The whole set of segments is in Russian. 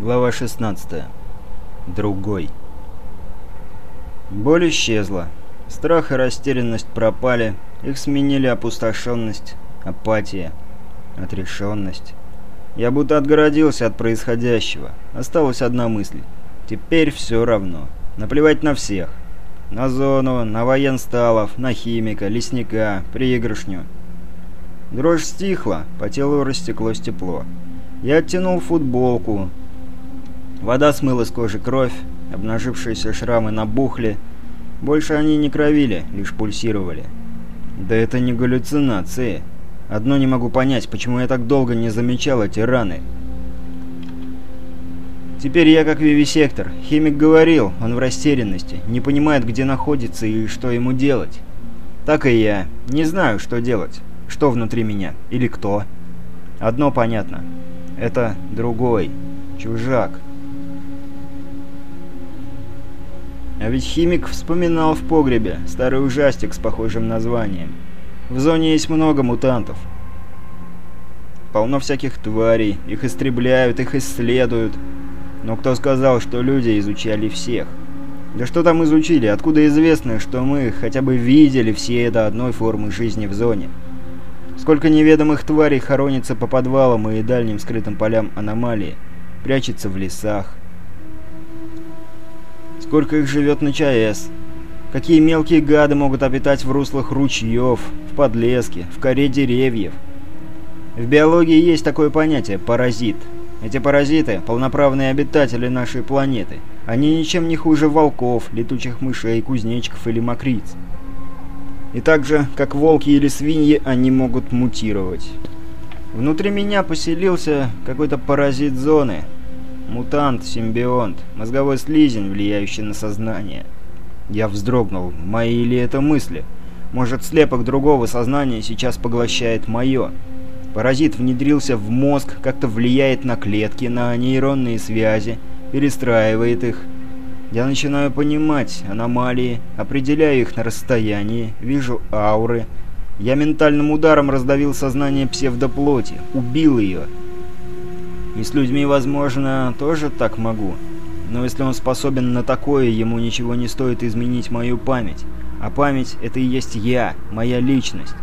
Глава 16. Другой. Боль исчезла. Страх и растерянность пропали. Их сменили опустошенность, апатия, отрешенность. Я будто отгородился от происходящего. Осталась одна мысль. Теперь все равно. Наплевать на всех. На зону, на военсталов, на химика, лесника, приигрышню. Дрожь стихла, по телу растеклось тепло. Я оттянул футболку. Вода смыла с кожи кровь, обнажившиеся шрамы набухли. Больше они не кровили, лишь пульсировали. Да это не галлюцинации. Одно не могу понять, почему я так долго не замечал эти раны. Теперь я как вивисектор. Химик говорил, он в растерянности, не понимает, где находится и что ему делать. Так и я. Не знаю, что делать. Что внутри меня? Или кто? Одно понятно. Это другой. Чужак. А ведь химик вспоминал в погребе старый ужастик с похожим названием. В зоне есть много мутантов. Полно всяких тварей, их истребляют, их исследуют. Но кто сказал, что люди изучали всех? Да что там изучили? Откуда известно, что мы хотя бы видели все до одной формы жизни в зоне? Сколько неведомых тварей хоронится по подвалам и дальним скрытым полям аномалии, прячется в лесах. Сколько их живет на ЧАЭС? Какие мелкие гады могут обитать в руслах ручьев, в подлеске, в коре деревьев? В биологии есть такое понятие – паразит. Эти паразиты – полноправные обитатели нашей планеты. Они ничем не хуже волков, летучих мышей, кузнечиков или мокриц. И так же, как волки или свиньи, они могут мутировать. Внутри меня поселился какой-то паразит зоны. Мутант, симбионт, мозговой слизень, влияющий на сознание. Я вздрогнул. Мои ли это мысли? Может, слепок другого сознания сейчас поглощает мое? Паразит внедрился в мозг, как-то влияет на клетки, на нейронные связи, перестраивает их, я начинаю понимать аномалии, определяю их на расстоянии, вижу ауры. Я ментальным ударом раздавил сознание псевдоплоти, убил ее. И с людьми, возможно, тоже так могу. Но если он способен на такое, ему ничего не стоит изменить мою память. А память — это и есть я, моя личность.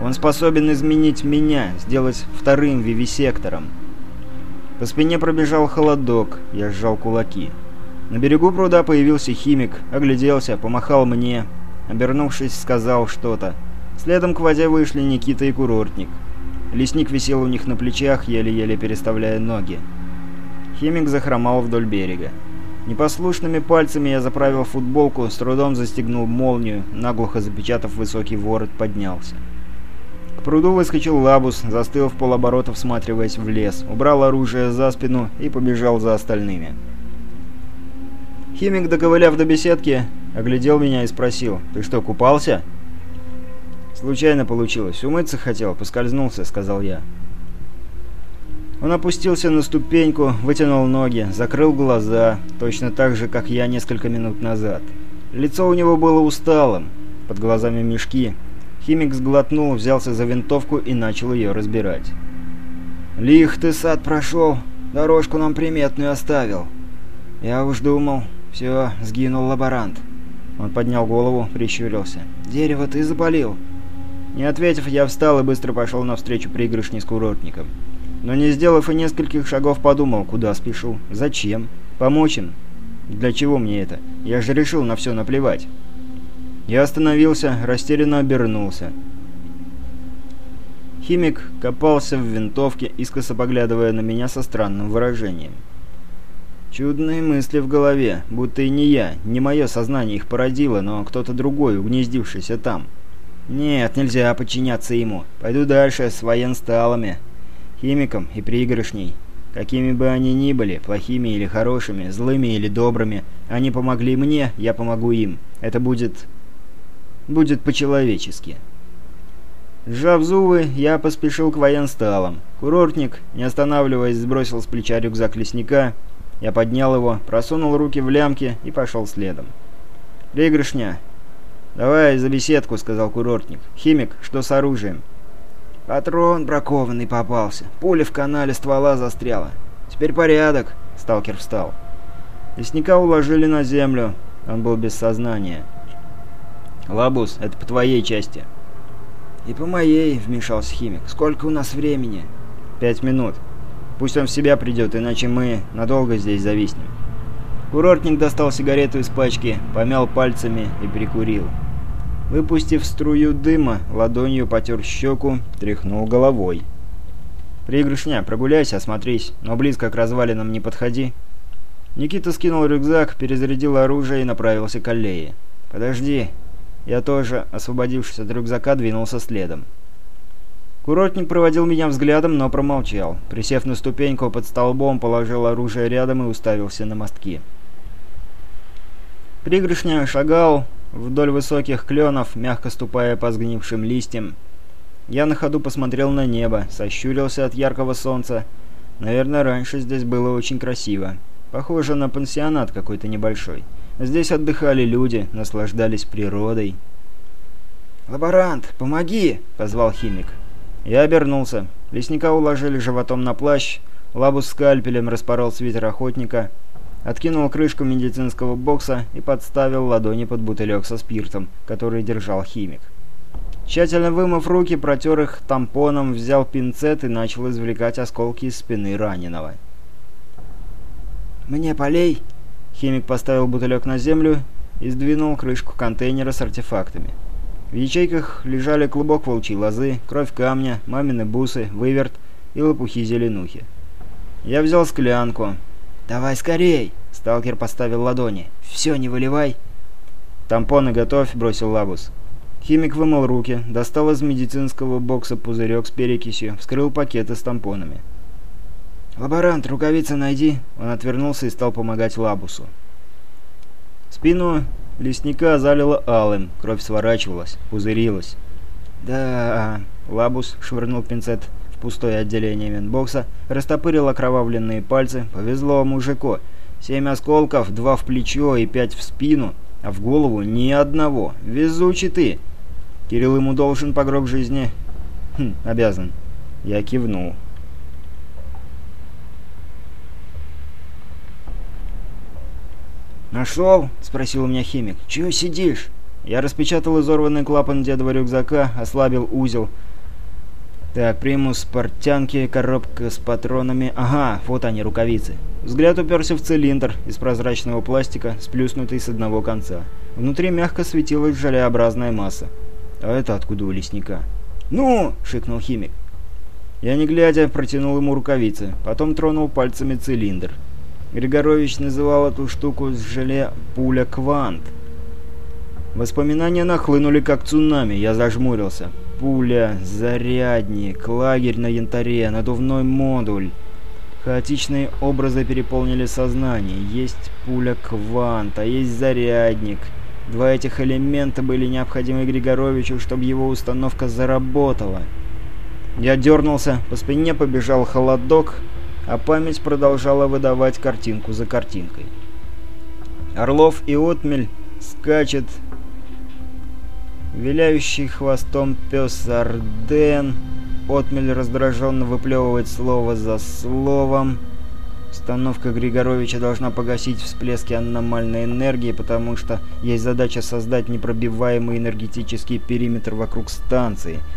Он способен изменить меня, сделать вторым вивисектором. По спине пробежал холодок, я сжал кулаки. На берегу пруда появился химик, огляделся, помахал мне. Обернувшись, сказал что-то. Следом к воде вышли Никита и курортник. Лесник висел у них на плечах, еле-еле переставляя ноги. Химик захромал вдоль берега. Непослушными пальцами я заправил футболку, с трудом застегнул молнию, наглухо запечатав высокий ворот, поднялся. К пруду выскочил лабус, застыл в полоборота, всматриваясь в лес, убрал оружие за спину и побежал за остальными. Химик, доковыляв до беседки, оглядел меня и спросил, «Ты что, купался?» «Случайно получилось. Умыться хотел, поскользнулся», — сказал я. Он опустился на ступеньку, вытянул ноги, закрыл глаза, точно так же, как я несколько минут назад. Лицо у него было усталым, под глазами мешки. Химик сглотнул, взялся за винтовку и начал ее разбирать. «Лих ты сад прошел, дорожку нам приметную оставил. Я уж думал, «Все, сгинул лаборант». Он поднял голову, прищурился. «Дерево ты запалил?» Не ответив, я встал и быстро пошел навстречу пригоршни с курортником. Но не сделав и нескольких шагов, подумал, куда спешу, зачем, помочь. Для чего мне это? Я же решил на все наплевать. Я остановился, растерянно обернулся. Химик копался в винтовке, искоса поглядывая на меня со странным выражением. Чудные мысли в голове, будто и не я, не мое сознание их породило, но кто-то другой, угнездившийся там. Нет, нельзя подчиняться ему. Пойду дальше с военсталами, химиком и приигрышней. Какими бы они ни были, плохими или хорошими, злыми или добрыми, они помогли мне, я помогу им. Это будет... будет по-человечески. Сжав зубы, я поспешил к военсталам. Курортник, не останавливаясь, сбросил с плеча рюкзак лесника я поднял его, просунул руки в лямки и пошел следом. «Пригрышня!» «Давай за беседку», — сказал курортник. «Химик, что с оружием?» «Патрон бракованный попался. Пуля в канале ствола застряла. Теперь порядок. Сталкер встал. Лесника уложили на землю. Он был без сознания. «Лабус, это по твоей части». «И по моей», — вмешался химик. «Сколько у нас времени?» «Пять минут. Пусть он в себя придет, иначе мы надолго здесь зависнем». Курортник достал сигарету из пачки, помял пальцами и прикурил. Выпустив струю дыма, ладонью потер щеку, тряхнул головой. «Пригрышня, прогуляйся, осмотрись, но близко к развалинам не подходи». Никита скинул рюкзак, перезарядил оружие и направился к аллее. «Подожди». Я тоже, освободившись от рюкзака, двинулся следом. Курортник проводил меня взглядом, но промолчал. Присев на ступеньку под столбом, положил оружие рядом и уставился на мостки. Пригрышня шагал вдоль высоких кленов, мягко ступая по сгнившим листьям. Я на ходу посмотрел на небо, сощурился от яркого солнца. Наверное, раньше здесь было очень красиво. Похоже на пансионат какой-то небольшой. Здесь отдыхали люди, наслаждались природой. «Лаборант, помоги!» — позвал химик. Я обернулся. Лесника уложили животом на плащ, лабус скальпелем распорол свитер охотника, откинул крышку медицинского бокса и подставил ладони под бутылек со спиртом, который держал химик. Тщательно вымыв руки, протер их тампоном, взял пинцет и начал извлекать осколки из спины раненого. «Мне полей?» Химик поставил бутылек на землю и сдвинул крышку контейнера с артефактами. В ячейках лежали клубок волчьей лозы, кровь камня, мамины бусы, выверт и лопухи-зеленухи. Я взял склянку. «Давай скорей!» — сталкер поставил ладони. «Все, не выливай!» «Тампоны готовь!» — бросил Лабус. Химик вымыл руки, достал из медицинского бокса пузырек с перекисью, вскрыл пакеты с тампонами. «Лаборант, рукавицы найди!» Он отвернулся и стал помогать Лабусу. Спину лесника залило алым, кровь сворачивалась, пузырилась. «Да...» Лабус швырнул пинцет пустое отделение ментбокса, растопырил окровавленные пальцы. «Повезло мужику. Семь осколков, два в плечо и пять в спину, а в голову ни одного. Везучий ты!» Кирилл ему должен по гроб жизни. Хм, обязан. Я кивнул. «Нашел?» — спросил у меня химик. «Чего сидишь?» Я распечатал изорванный клапан дедова рюкзака, ослабил узел. Так, примус, портянки, коробка с патронами. Ага, вот они, рукавицы. Взгляд уперся в цилиндр из прозрачного пластика, сплюснутый с одного конца. Внутри мягко светилась желеобразная масса. А это откуда у лесника? «Ну!» — шикнул химик. Я, не глядя, протянул ему рукавицы, потом тронул пальцами цилиндр. Григорович называл эту штуку с желе «пуля квант». Воспоминания нахлынули как цунами, я зажмурился. Пуля, зарядник, лагерь на янтаре, надувной модуль. Хаотичные образы переполнили сознание. Есть пуля квант, а есть зарядник. Два этих элемента были необходимы Григоровичу, чтобы его установка заработала. Я дернулся, по спине побежал холодок, а память продолжала выдавать картинку за картинкой. Орлов и отмель скачет, виляющий хвостом пес Арден, отмель раздраженно выплевывает слово за словом. Установка Григоровича должна погасить всплески аномальной энергии, потому что есть задача создать непробиваемый энергетический периметр вокруг станции —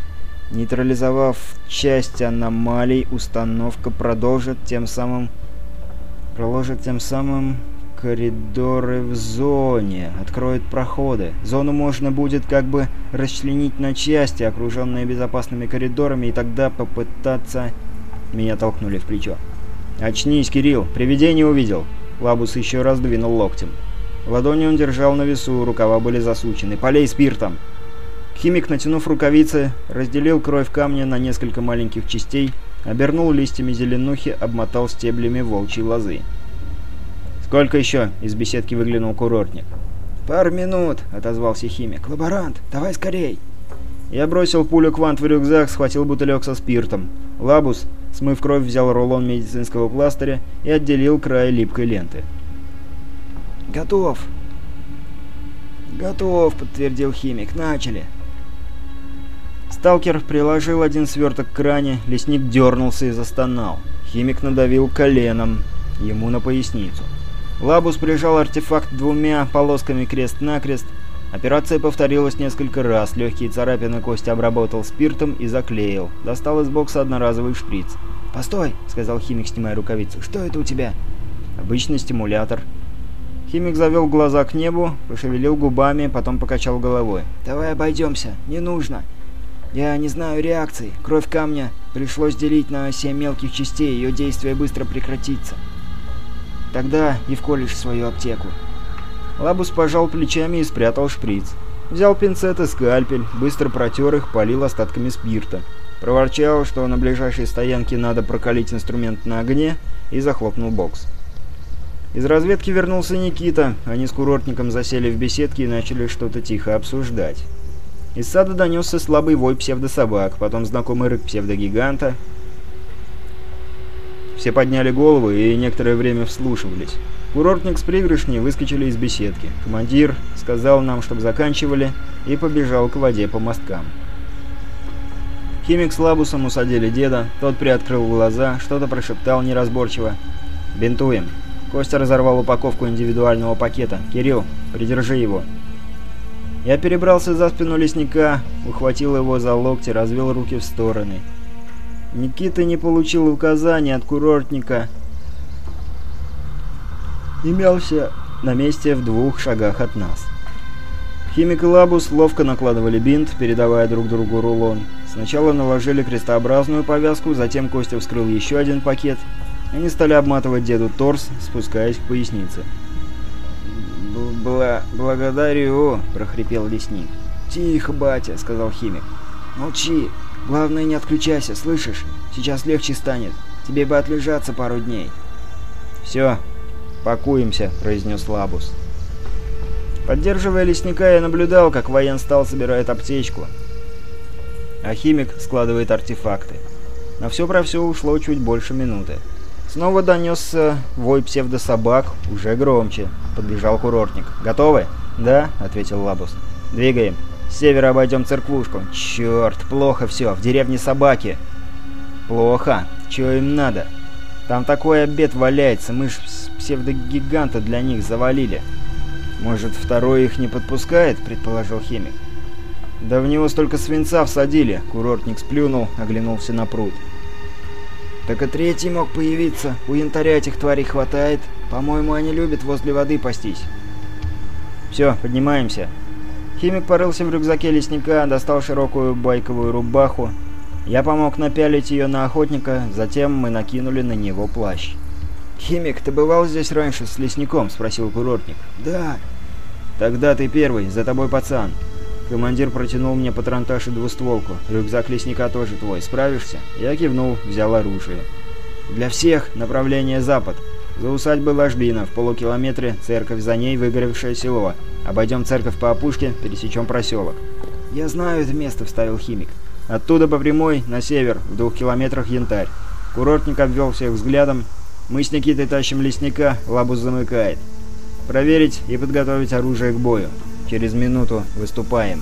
Нейтрализовав часть аномалий, установка продолжит тем самым... Проложит тем самым коридоры в зоне, откроет проходы. Зону можно будет как бы расчленить на части, окруженные безопасными коридорами, и тогда попытаться... Меня толкнули в плечо. «Очнись, Кирилл! Привидение увидел!» Лабус еще раз двинул локтем. Ладони он держал на весу, рукава были засучены. «Полей спиртом!» Химик, натянув рукавицы, разделил кровь камня на несколько маленьких частей, обернул листьями зеленухи, обмотал стеблями волчьей лозы. «Сколько еще?» — из беседки выглянул курортник. «Пару минут», — отозвался химик. «Лаборант, давай скорей!» Я бросил пулю квант в рюкзак, схватил бутылек со спиртом. Лабус, смыв кровь, взял рулон медицинского пластыря и отделил край липкой ленты. «Готов!» «Готов», — подтвердил химик. «Начали!» Сталкер приложил один сверток к ране, лесник дернулся и застонал. Химик надавил коленом. ему на поясницу. Лабус прижал артефакт двумя полосками крест-накрест. Операция повторилась несколько раз. Легкие царапины кости обработал спиртом и заклеил. Достал из бокса одноразовый шприц. «Постой!» — сказал химик, снимая рукавицу. «Что это у тебя?» «Обычный стимулятор». Химик завел глаза к небу, пошевелил губами, потом покачал головой. «Давай обойдемся. Не нужно. Я не знаю реакции. Кровь камня пришлось делить на семь мелких частей, ее действие быстро прекратится. Тогда и вколешь свою аптеку». Лабус пожал плечами и спрятал шприц. Взял пинцет и скальпель, быстро протер их, полил остатками спирта. Проворчал, что на ближайшей стоянке надо прокалить инструмент на огне, и захлопнул бокс. Из разведки вернулся Никита. Они с курортником засели в беседке и начали что-то тихо обсуждать. Из сада донесся слабый вой псевдособак, потом знакомый рык псевдогиганта. Все подняли головы и некоторое время вслушивались. Курортник с пригоршней выскочили из беседки. Командир сказал нам, чтобы заканчивали, и побежал к воде по мосткам. Химик с лабусом усадили деда, тот приоткрыл глаза, что-то прошептал неразборчиво. «Бинтуем». Костя разорвал упаковку индивидуального пакета. «Кирилл, придержи его». Я перебрался за спину лесника, ухватил его за локти, развел руки в стороны. Никита не получил указания от курортника. Имелся на месте в двух шагах от нас. Химик и Лабус ловко накладывали бинт, передавая друг другу рулон. Сначала наложили крестообразную повязку, затем Костя вскрыл еще один пакет они стали обматывать деду торс, спускаясь к пояснице. «Бла... благодарю», — прохрипел лесник. «Тихо, батя», — сказал химик. «Молчи. Главное, не отключайся, слышишь? Сейчас легче станет. Тебе бы отлежаться пару дней». «Все, пакуемся», — произнес Лабус. Поддерживая лесника, я наблюдал, как военстал собирает аптечку, а химик складывает артефакты. На все про все ушло чуть больше минуты. Снова донесся вой псевдособак, уже громче. Подбежал курортник. «Готовы?» «Да», — ответил Лабус. «Двигаем. С севера обойдем церквушку. Черт, плохо все. В деревне собаки». «Плохо. Чего им надо?» «Там такой обед валяется. Мы ж псевдогиганта для них завалили». «Может, второй их не подпускает?» — предположил химик. «Да в него столько свинца всадили!» — курортник сплюнул, оглянулся на пруд. Так и третий мог появиться. У янтаря этих тварей хватает. По-моему, они любят возле воды пастись. Все, поднимаемся. Химик порылся в рюкзаке лесника, достал широкую байковую рубаху. Я помог напялить ее на охотника, затем мы накинули на него плащ. «Химик, ты бывал здесь раньше с лесником?» — спросил курортник. «Да». «Тогда ты первый, за тобой пацан». Командир протянул мне патронтаж и двустволку. Рюкзак лесника тоже твой. Справишься? Я кивнул, взял оружие. Для всех направление запад. За усадьбой Ложбина, в полукилометре церковь, за ней выгоревшее село. Обойдем церковь по опушке, пересечем проселок. «Я знаю это место», — вставил химик. «Оттуда по прямой, на север, в двух километрах янтарь». Курортник обвел всех взглядом. «Мы с Никитой тащим лесника, лабус замыкает. Проверить и подготовить оружие к бою». Через минуту выступаем.